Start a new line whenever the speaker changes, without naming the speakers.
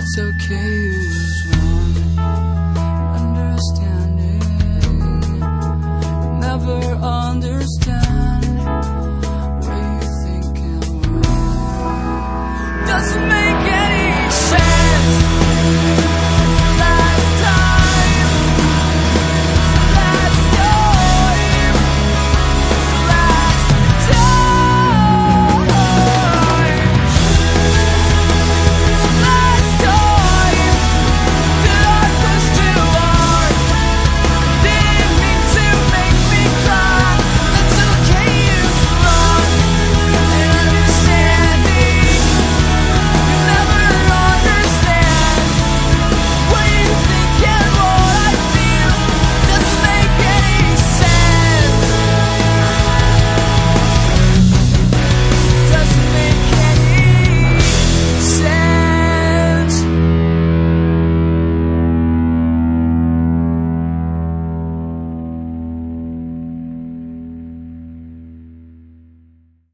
it's okay is one Understanding, never understand where you think and why. Doesn't make.